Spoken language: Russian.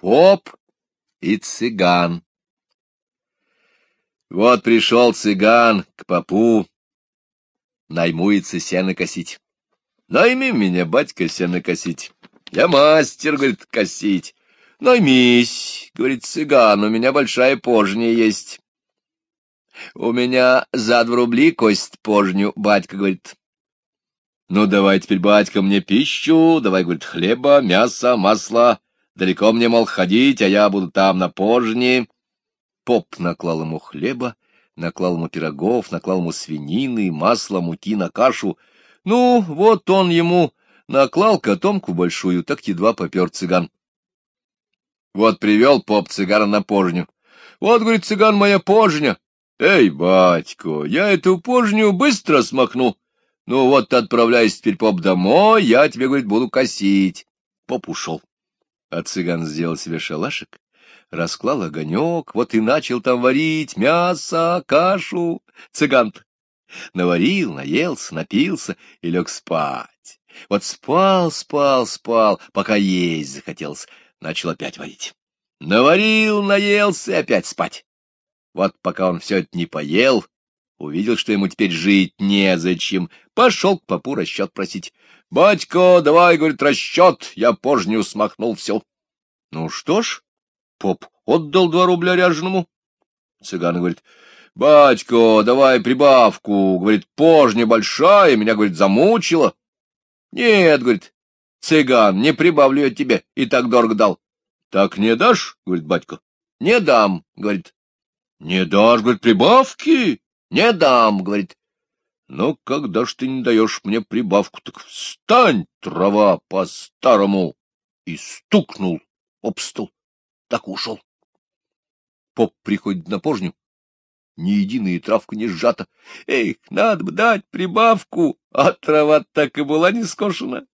Поп и цыган. Вот пришел цыган к попу, наймуется сено косить. Найми меня, батька, сено косить. Я мастер, говорит, косить. Наймись, говорит цыган, у меня большая пожня есть. У меня за два рубли кость пожню, батька говорит. Ну, давай теперь, батька, мне пищу, давай, говорит, хлеба, мяса, масла. Далеко мне, мол, ходить, а я буду там на пожне. Поп наклал ему хлеба, наклал ему пирогов, наклал ему свинины, масла, муки на кашу. Ну, вот он ему наклал котомку большую, так едва попер цыган. Вот привел поп цыгана на пожню. Вот, говорит, цыган, моя пожня. Эй, батько, я эту пожню быстро смахну. Ну вот, отправляйся теперь, поп, домой, я тебе, говорит, буду косить. Поп ушел. А цыган сделал себе шалашик, расклал огонек, вот и начал там варить мясо, кашу. цыган наварил, наелся, напился и лег спать. Вот спал, спал, спал, пока есть захотелось. Начал опять варить. Наварил, наелся и опять спать. Вот пока он все это не поел, увидел, что ему теперь жить незачем, пошел к попу расчет просить. — Батько, давай, — говорит, — расчет, я пожню смахнул все. — Ну что ж, поп отдал два рубля ряженому. Цыган говорит, — Батько, давай прибавку, — говорит, — пожня большая, меня, говорит, замучила. — Нет, — говорит, — цыган, не прибавлю я тебе, и так дорого дал. — Так не дашь, — говорит батько. — Не дам, — говорит. — Не дашь, — говорит, — прибавки? — Не дам, — говорит. — Ну, когда ж ты не даешь мне прибавку, так встань, трава, по-старому! И стукнул об стол. Так ушел. Поп приходит на пожню. Ни единая травка не сжата. Эх, надо бы дать прибавку, а трава так и была не скошена.